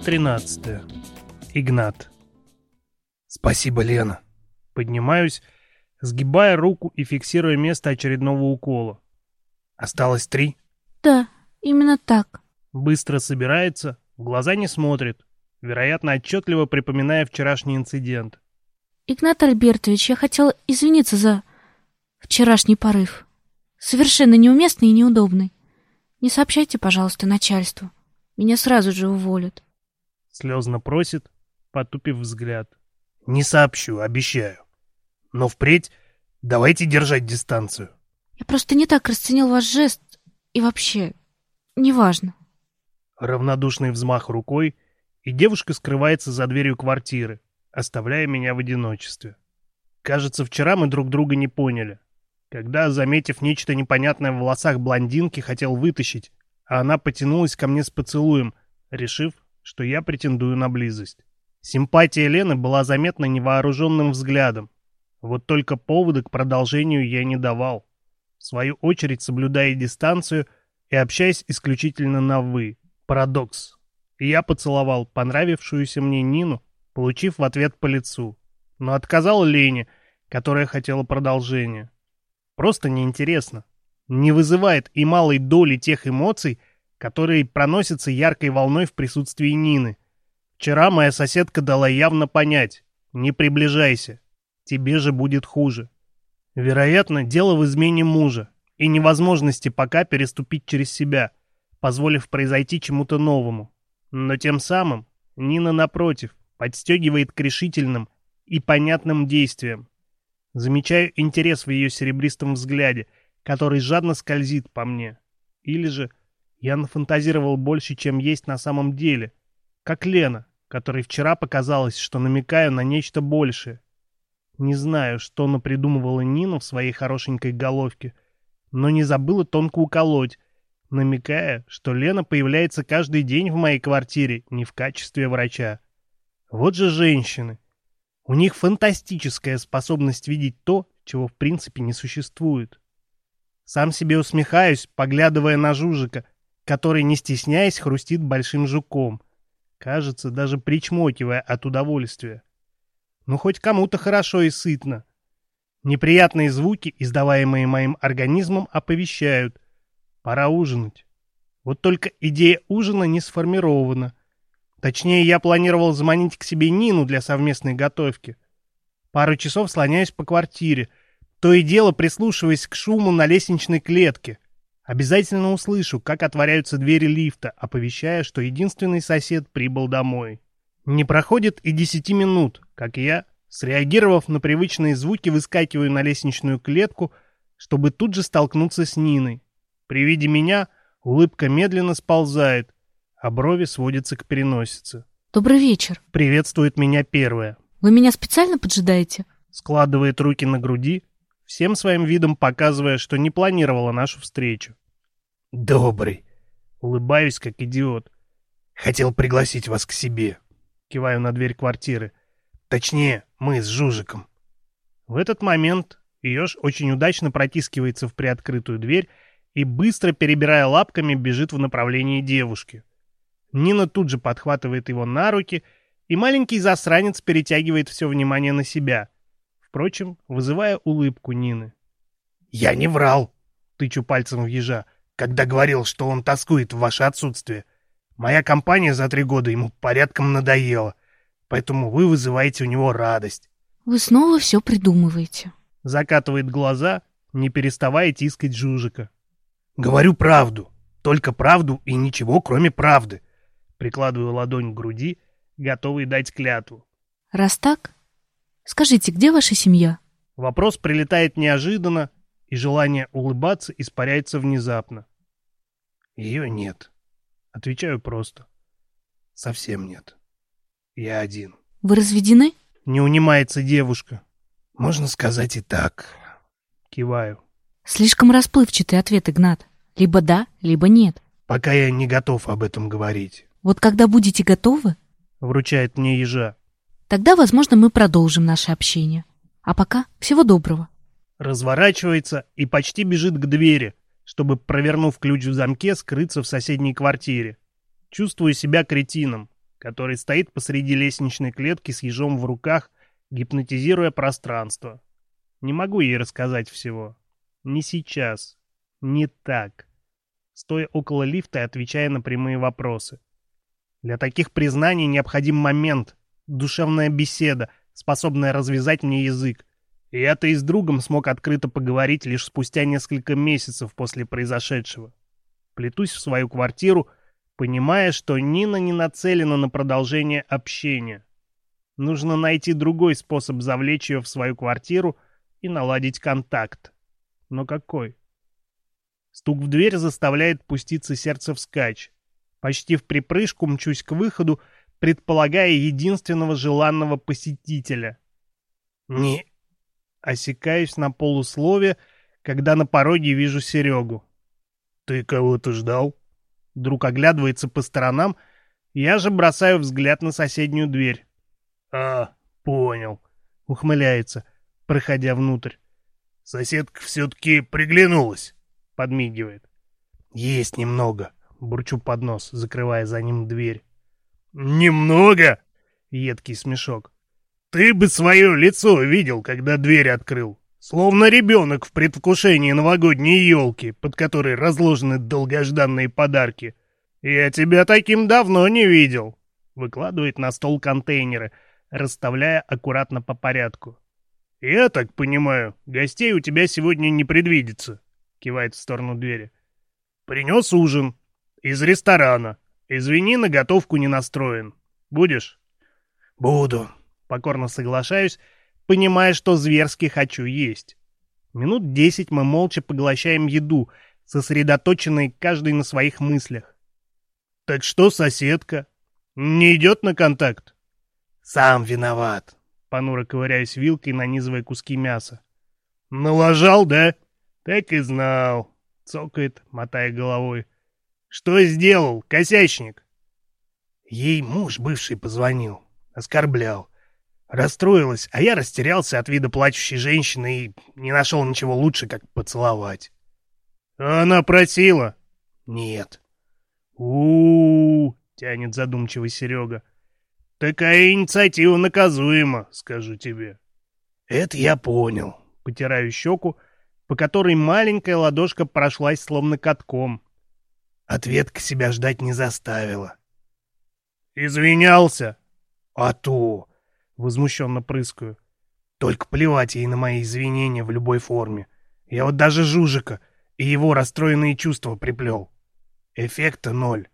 Глава 13. Игнат. Спасибо, Лена. Поднимаюсь, сгибая руку и фиксируя место очередного укола. Осталось три? Да, именно так. Быстро собирается, в глаза не смотрит, вероятно, отчетливо припоминая вчерашний инцидент. Игнат Альбертович, я хотела извиниться за вчерашний порыв. Совершенно неуместный и неудобный. Не сообщайте, пожалуйста, начальству. Меня сразу же уволят. Слезно просит, потупив взгляд. Не сообщу, обещаю. Но впредь давайте держать дистанцию. Я просто не так расценил ваш жест. И вообще, неважно. Равнодушный взмах рукой, и девушка скрывается за дверью квартиры, оставляя меня в одиночестве. Кажется, вчера мы друг друга не поняли. Когда, заметив нечто непонятное в волосах блондинки, хотел вытащить, а она потянулась ко мне с поцелуем, решив, что я претендую на близость. Симпатия Лены была заметна невооруженным взглядом. Вот только повода к продолжению я не давал. В свою очередь, соблюдая дистанцию и общаясь исключительно на «вы». Парадокс. Я поцеловал понравившуюся мне Нину, получив в ответ по лицу. Но отказал Лене, которая хотела продолжения. Просто неинтересно не вызывает и малой доли тех эмоций, которые проносятся яркой волной в присутствии Нины. Вчера моя соседка дала явно понять «не приближайся, тебе же будет хуже». Вероятно, дело в измене мужа и невозможности пока переступить через себя, позволив произойти чему-то новому. Но тем самым Нина, напротив, подстегивает к решительным и понятным действиям. Замечаю интерес в ее серебристом взгляде – который жадно скользит по мне. Или же я нафантазировал больше, чем есть на самом деле, как Лена, которой вчера показалось, что намекаю на нечто большее. Не знаю, что напридумывала Нина в своей хорошенькой головке, но не забыла тонко уколоть, намекая, что Лена появляется каждый день в моей квартире не в качестве врача. Вот же женщины. У них фантастическая способность видеть то, чего в принципе не существует. Сам себе усмехаюсь, поглядывая на Жужика, который, не стесняясь, хрустит большим жуком. Кажется, даже причмокивая от удовольствия. Ну, хоть кому-то хорошо и сытно. Неприятные звуки, издаваемые моим организмом, оповещают. Пора ужинать. Вот только идея ужина не сформирована. Точнее, я планировал заманить к себе Нину для совместной готовки. Пару часов слоняюсь по квартире — то и дело прислушиваясь к шуму на лестничной клетке. Обязательно услышу, как отворяются двери лифта, оповещая, что единственный сосед прибыл домой. Не проходит и десяти минут, как я, среагировав на привычные звуки, выскакиваю на лестничную клетку, чтобы тут же столкнуться с Ниной. При виде меня улыбка медленно сползает, а брови сводятся к переносице. «Добрый вечер!» — приветствует меня первая. «Вы меня специально поджидаете?» Складывает руки на груди, всем своим видом показывая, что не планировала нашу встречу. «Добрый!» Улыбаюсь, как идиот. «Хотел пригласить вас к себе». Киваю на дверь квартиры. «Точнее, мы с Жужиком». В этот момент Еж очень удачно протискивается в приоткрытую дверь и, быстро перебирая лапками, бежит в направлении девушки. Нина тут же подхватывает его на руки, и маленький засранец перетягивает все внимание на себя — впрочем, вызывая улыбку Нины. «Я не врал!» — тычу пальцем в ежа, когда говорил, что он тоскует в ваше отсутствие. Моя компания за три года ему порядком надоела, поэтому вы вызываете у него радость. «Вы снова все придумываете», — закатывает глаза, не переставая тискать Жужика. «Говорю правду, только правду и ничего, кроме правды», — прикладываю ладонь к груди, готовый дать клятву. «Раз так, Скажите, где ваша семья?» Вопрос прилетает неожиданно, и желание улыбаться испаряется внезапно. «Ее нет». Отвечаю просто. «Совсем нет. Я один». «Вы разведены?» Не унимается девушка. «Можно сказать и так». Киваю. Слишком расплывчатый ответ, Игнат. Либо да, либо нет. Пока я не готов об этом говорить. Вот когда будете готовы... Вручает мне ежа. Тогда, возможно, мы продолжим наше общение. А пока всего доброго. Разворачивается и почти бежит к двери, чтобы, провернув ключ в замке, скрыться в соседней квартире. Чувствую себя кретином. который стоит посреди лестничной клетки с ежом в руках, гипнотизируя пространство. Не могу ей рассказать всего. Не сейчас. Не так. Стоя около лифта и отвечая на прямые вопросы. Для таких признаний необходим момент, душевная беседа, способная развязать мне язык. И это и с другом смог открыто поговорить лишь спустя несколько месяцев после произошедшего. Плетусь в свою квартиру, понимая, что Нина не нацелена на продолжение общения. Нужно найти другой способ завлечь ее в свою квартиру и наладить контакт. Но какой? Стук в дверь заставляет пуститься сердце вскачь. Почти в припрыжку мчусь к выходу, предполагая единственного желанного посетителя. Не осекаюсь на полуслове, когда на пороге вижу Серегу. «Ты кого-то ждал?» Друг оглядывается по сторонам, я же бросаю взгляд на соседнюю дверь. «А, понял», — ухмыляется, проходя внутрь. «Соседка все-таки приглянулась», — подмигивает. «Есть немного», — бурчу под нос, закрывая за ним дверь. «Немного?» — едкий смешок. «Ты бы свое лицо видел, когда дверь открыл. Словно ребенок в предвкушении новогодней елки, под которой разложены долгожданные подарки. Я тебя таким давно не видел. Выкладывает на стол контейнеры, расставляя аккуратно по порядку. Я так понимаю, гостей у тебя сегодня не предвидится. Кивает в сторону двери. Принес ужин. Из ресторана. Извини, на готовку не настроен. Будешь? Буду. Покорно соглашаюсь понимая, что зверски хочу есть. Минут десять мы молча поглощаем еду, сосредоточенные каждый на своих мыслях. «Так что, соседка? Не идет на контакт?» «Сам виноват», — понуро ковыряюсь вилкой, нанизывая куски мяса. «Налажал, да? Так и знал», — цокает, мотая головой. «Что сделал, косячник?» Ей муж бывший позвонил, оскорблял. Расстроилась, а я растерялся от вида плачущей женщины и не нашел ничего лучше, как поцеловать. «Она просила?» «Нет». У, -у, -у тянет задумчивый Серега. «Такая инициатива наказуема, скажу тебе». «Это я понял», — потираю щеку, по которой маленькая ладошка прошлась словно катком. Ответка себя ждать не заставила. «Извинялся?» «А то! Возмущенно прыскаю. Только плевать ей на мои извинения в любой форме. Я вот даже Жужика и его расстроенные чувства приплел. Эффекта ноль.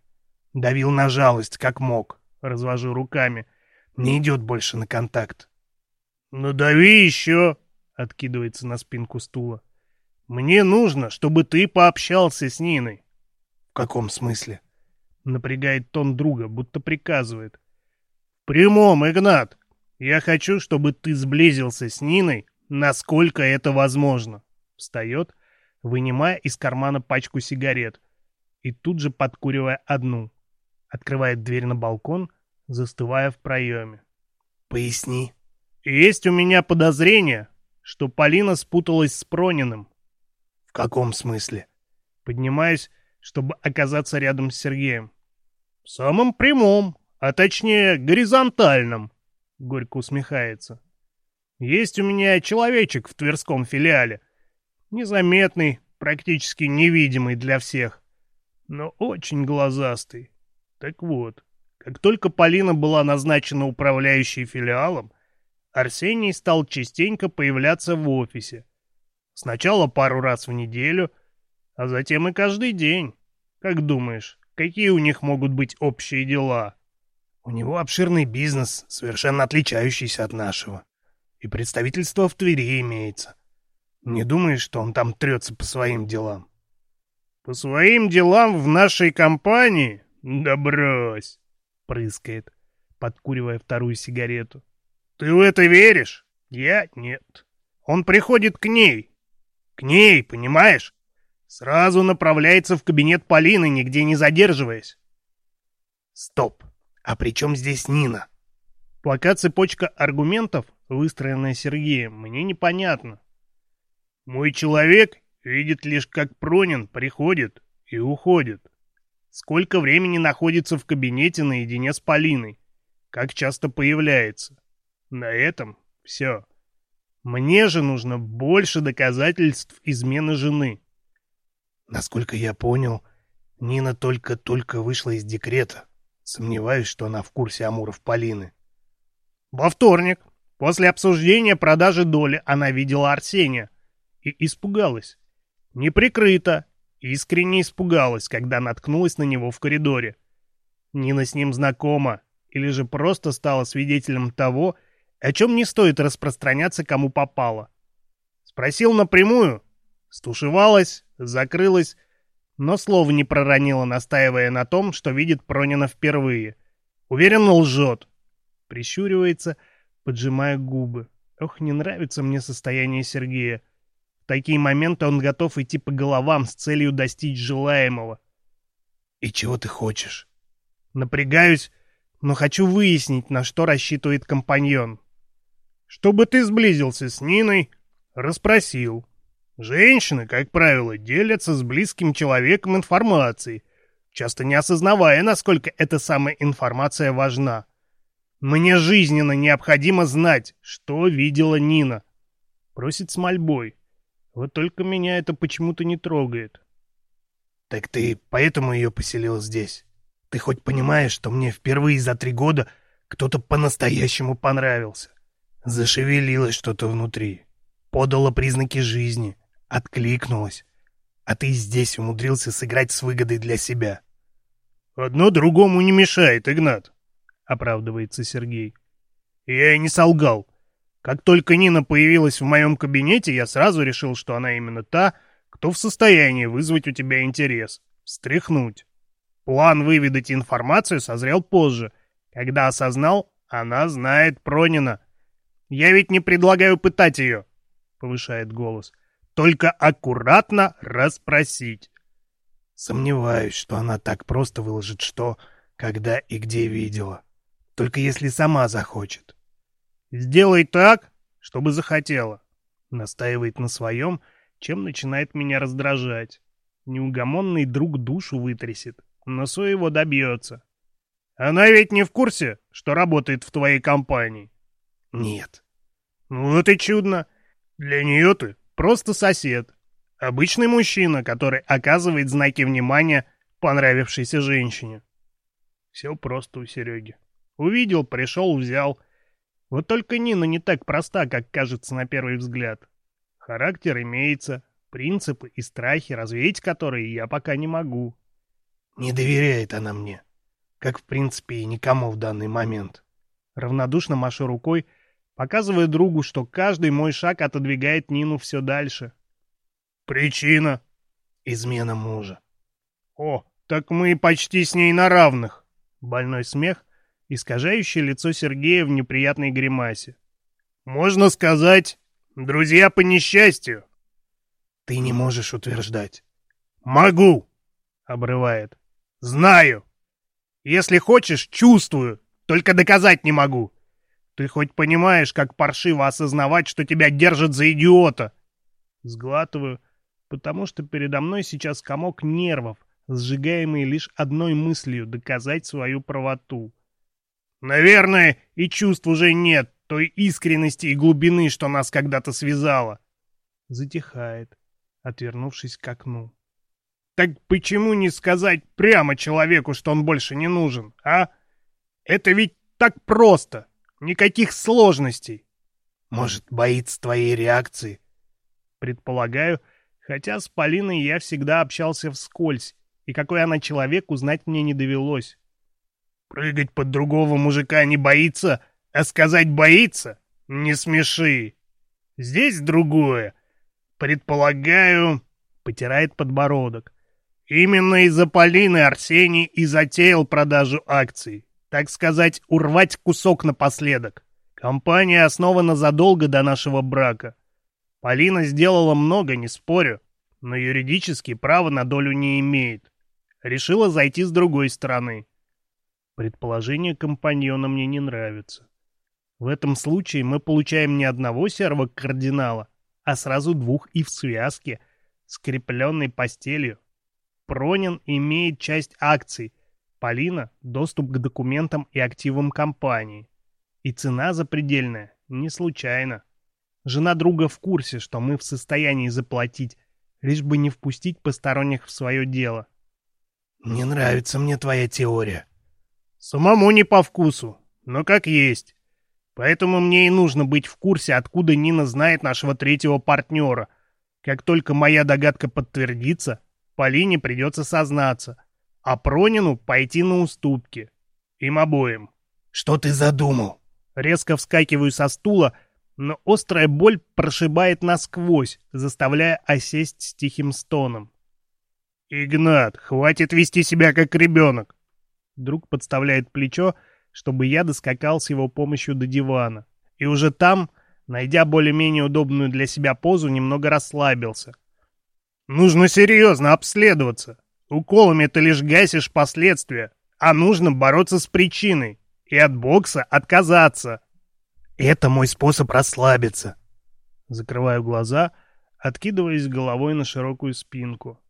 Давил на жалость, как мог. Развожу руками. Не идет больше на контакт. «Ну дави еще!» — откидывается на спинку стула. «Мне нужно, чтобы ты пообщался с Ниной». «В каком смысле?» — напрягает тон друга, будто приказывает. «В прямом, Игнат. Я хочу, чтобы ты сблизился с Ниной, насколько это возможно. Встает, вынимая из кармана пачку сигарет и тут же подкуривая одну. Открывает дверь на балкон, застывая в проеме. Поясни. Есть у меня подозрение, что Полина спуталась с Прониным. В каком смысле? Поднимаюсь, чтобы оказаться рядом с Сергеем. В самом прямом, а точнее горизонтальном. Горько усмехается. Есть у меня человечек в Тверском филиале. Незаметный, практически невидимый для всех. Но очень глазастый. Так вот, как только Полина была назначена управляющей филиалом, Арсений стал частенько появляться в офисе. Сначала пару раз в неделю, а затем и каждый день. Как думаешь, какие у них могут быть общие дела? У него обширный бизнес, совершенно отличающийся от нашего. И представительство в Твери имеется. Не думаешь, что он там трется по своим делам? По своим делам в нашей компании? Да брось! Прыскает, подкуривая вторую сигарету. Ты в это веришь? Я нет. Он приходит к ней. К ней, понимаешь? Сразу направляется в кабинет Полины, нигде не задерживаясь. Стоп. А при чем здесь Нина? Пока цепочка аргументов, выстроенная Сергеем, мне непонятно. Мой человек видит лишь, как Пронин приходит и уходит. сколько времени находится в кабинете наедине с Полиной, как часто появляется. На этом все. Мне же нужно больше доказательств измены жены. Насколько я понял, Нина только-только вышла из декрета. Сомневаюсь, что она в курсе Амуров Полины. Во вторник, после обсуждения продажи доли, она видела Арсения и испугалась. Неприкрыто, искренне испугалась, когда наткнулась на него в коридоре. Нина с ним знакома, или же просто стала свидетелем того, о чем не стоит распространяться кому попало. Спросил напрямую, стушевалась, закрылась, но слова не проронила, настаивая на том, что видит Пронина впервые. Уверенно лжет. Прищуривается, поджимая губы. Ох, не нравится мне состояние Сергея. В такие моменты он готов идти по головам с целью достичь желаемого. «И чего ты хочешь?» Напрягаюсь, но хочу выяснить, на что рассчитывает компаньон. «Чтобы ты сблизился с Ниной, расспросил, Женщины, как правило, делятся с близким человеком информацией, часто не осознавая, насколько эта самая информация важна. Мне жизненно необходимо знать, что видела Нина. Просит с мольбой. Вот только меня это почему-то не трогает. Так ты поэтому ее поселил здесь? Ты хоть понимаешь, что мне впервые за три года кто-то по-настоящему понравился? Зашевелилось что-то внутри. Подало признаки жизни. Откликнулась. А ты здесь умудрился сыграть с выгодой для себя. «Одно другому не мешает, Игнат», — оправдывается Сергей. «Я и не солгал. Как только Нина появилась в моем кабинете, я сразу решил, что она именно та, кто в состоянии вызвать у тебя интерес, встряхнуть. План выведать информацию созрел позже, когда осознал, она знает Пронина. Я ведь не предлагаю пытать ее», — повышает голос. — только аккуратно расспросить. Сомневаюсь, что она так просто выложит что, когда и где видела. Только если сама захочет. Сделай так, чтобы захотела. Настаивает на своем, чем начинает меня раздражать. Неугомонный друг душу вытрясет, но своего добьется. Она ведь не в курсе, что работает в твоей компании? Нет. Ну, это чудно. Для нее ты Просто сосед. Обычный мужчина, который оказывает знаки внимания понравившейся женщине. Все просто у Сереги. Увидел, пришел, взял. Вот только Нина не так проста, как кажется на первый взгляд. Характер имеется, принципы и страхи, развеять которые я пока не могу. Не доверяет она мне. Как, в принципе, и никому в данный момент. Равнодушно машу рукой, показывая другу, что каждый мой шаг отодвигает Нину все дальше. «Причина?» «Измена мужа». «О, так мы почти с ней на равных!» Больной смех, искажающий лицо Сергея в неприятной гримасе. «Можно сказать, друзья по несчастью!» «Ты не можешь утверждать». «Могу!» — обрывает. «Знаю! Если хочешь, чувствую, только доказать не могу!» Ты хоть понимаешь, как паршиво осознавать, что тебя держат за идиота? Сглатываю, потому что передо мной сейчас комок нервов, сжигаемый лишь одной мыслью — доказать свою правоту. Наверное, и чувств уже нет, той искренности и глубины, что нас когда-то связало. Затихает, отвернувшись к окну. Так почему не сказать прямо человеку, что он больше не нужен, а? Это ведь так просто. Никаких сложностей. Может, боится твоей реакции? Предполагаю, хотя с Полиной я всегда общался вскользь, и какой она человек, узнать мне не довелось. Прыгать под другого мужика не боится, а сказать боится? Не смеши. Здесь другое. Предполагаю, потирает подбородок. Именно из-за Полины Арсений и затеял продажу акций так сказать, урвать кусок напоследок. Компания основана задолго до нашего брака. Полина сделала много, не спорю, но юридически право на долю не имеет. Решила зайти с другой стороны. Предположение компаньона мне не нравится. В этом случае мы получаем не одного серого кардинала, а сразу двух и в связке, скрепленной постелью. Пронин имеет часть акций, Полина – доступ к документам и активам компании. И цена запредельная, не случайно. Жена друга в курсе, что мы в состоянии заплатить, лишь бы не впустить посторонних в свое дело. «Не нравится мне твоя теория». «Самому не по вкусу, но как есть. Поэтому мне и нужно быть в курсе, откуда Нина знает нашего третьего партнера. Как только моя догадка подтвердится, Полине придется сознаться, а Пронину пойти на уступки. Им обоим. «Что ты задумал?» Резко вскакиваю со стула, но острая боль прошибает насквозь, заставляя осесть с тихим стоном. «Игнат, хватит вести себя как ребенок!» Друг подставляет плечо, чтобы я доскакал с его помощью до дивана. И уже там, найдя более-менее удобную для себя позу, немного расслабился. «Нужно серьезно обследоваться. Уколами ты лишь гасишь последствия, а нужно бороться с причиной и от бокса отказаться». Это мой способ расслабиться. Закрываю глаза, откидываясь головой на широкую спинку.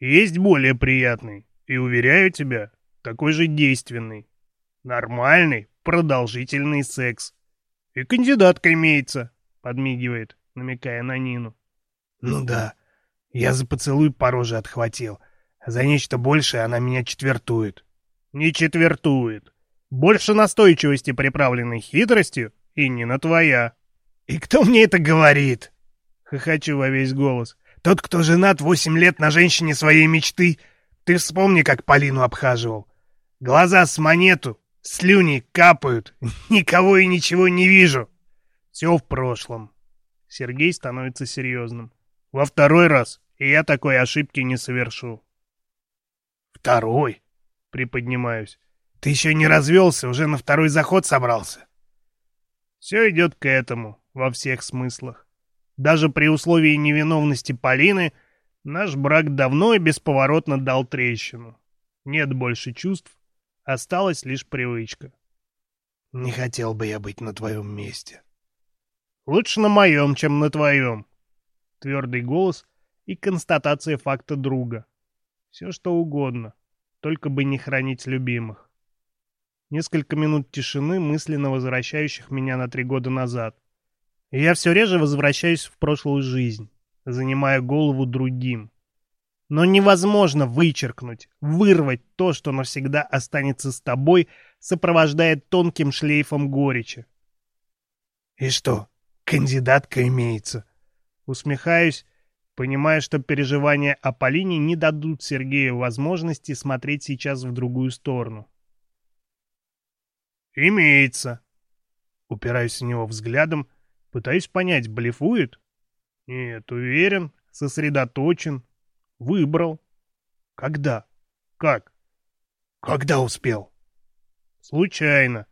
Есть более приятный, и, уверяю тебя, такой же действенный. Нормальный, продолжительный секс. И кандидатка имеется, подмигивает, намекая на Нину. Ну да, я за поцелуй по роже отхватил. За нечто большее она меня четвертует. Не четвертует. Больше настойчивости, приправленной хитростью, и Нина твоя. И кто мне это говорит? Хохочу во весь голос. Тот, кто женат восемь лет на женщине своей мечты. Ты вспомни, как Полину обхаживал. Глаза с монету, слюни капают. Никого и ничего не вижу. Все в прошлом. Сергей становится серьезным. Во второй раз и я такой ошибки не совершу. Второй? Приподнимаюсь. Ты еще не развелся, уже на второй заход собрался. Все идет к этому, во всех смыслах. Даже при условии невиновности Полины наш брак давно и бесповоротно дал трещину. Нет больше чувств, осталась лишь привычка. Не хотел бы я быть на твоем месте. Лучше на моем, чем на твоем. Твердый голос и констатация факта друга. Все что угодно, только бы не хранить любимых. Несколько минут тишины, мысленно возвращающих меня на три года назад. И я все реже возвращаюсь в прошлую жизнь, занимая голову другим. Но невозможно вычеркнуть, вырвать то, что навсегда останется с тобой, сопровождая тонким шлейфом горечи. «И что, кандидатка имеется?» Усмехаюсь, понимая, что переживания о Полине не дадут Сергею возможности смотреть сейчас в другую сторону. «Имеется». Упираюсь в него взглядом, пытаюсь понять, блефует? Нет, уверен, сосредоточен, выбрал. Когда? Как? Когда успел? Случайно.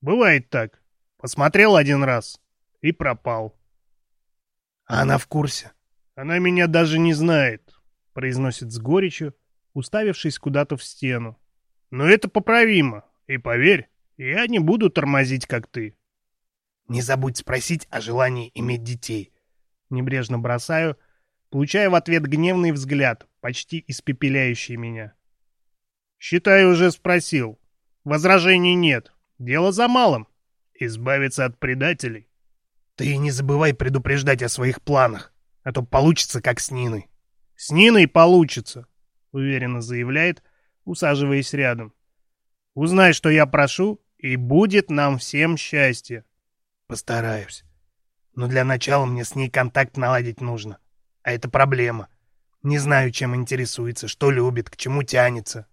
Бывает так. Посмотрел один раз и пропал. А она в курсе? Она меня даже не знает, произносит с горечью, уставившись куда-то в стену. Но это поправимо, и поверь, я не буду тормозить, как ты. Не забудь спросить о желании иметь детей. Небрежно бросаю, получая в ответ гневный взгляд, почти испепеляющий меня. Считай, уже спросил. Возражений нет. Дело за малым. Избавиться от предателей. Ты не забывай предупреждать о своих планах, а то получится, как с Ниной. С Ниной получится, уверенно заявляет, усаживаясь рядом. Узнай, что я прошу, и будет нам всем счастье. Постараюсь. Но для начала мне с ней контакт наладить нужно. А это проблема. Не знаю, чем интересуется, что любит, к чему тянется.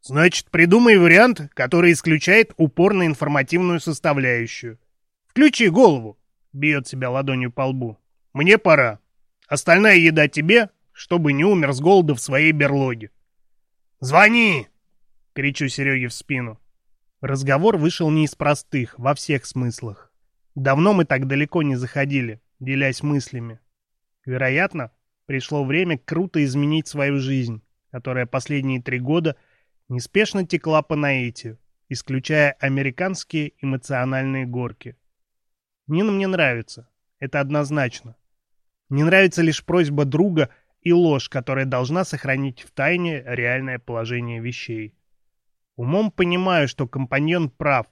Значит, придумай вариант, который исключает упорно информативную составляющую. Включи голову. Бьет себя ладонью по лбу. Мне пора. Остальная еда тебе, чтобы не умер с голода в своей берлоге. Звони! кричу Сереге в спину. Разговор вышел не из простых, во всех смыслах. Давно мы так далеко не заходили, делясь мыслями. Вероятно, пришло время круто изменить свою жизнь, которая последние три года неспешно текла по наитию, исключая американские эмоциональные горки. Нина мне нравится, это однозначно. Не нравится лишь просьба друга и ложь, которая должна сохранить в тайне реальное положение вещей. Умом понимаю, что компаньон прав.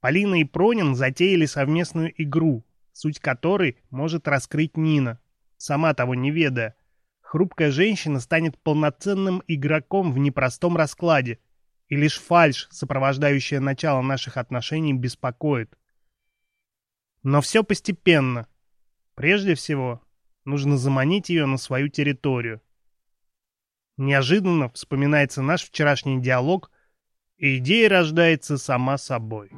Полина и Пронин затеяли совместную игру, суть которой может раскрыть Нина, сама того не ведая. Хрупкая женщина станет полноценным игроком в непростом раскладе, и лишь фальшь, сопровождающая начало наших отношений, беспокоит. Но все постепенно. Прежде всего, нужно заманить ее на свою территорию. Неожиданно вспоминается наш вчерашний диалог, и идея рождается сама собой.